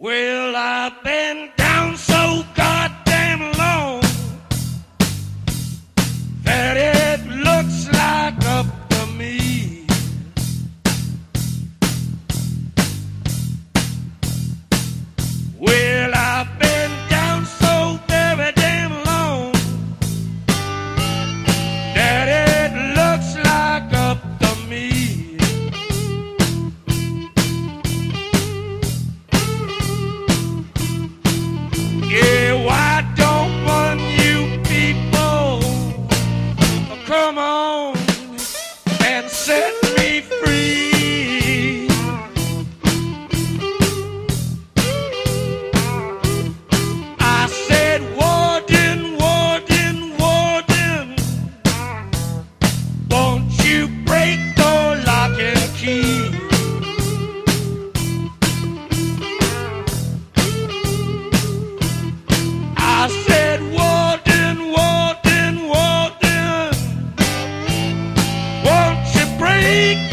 Well, I've been Big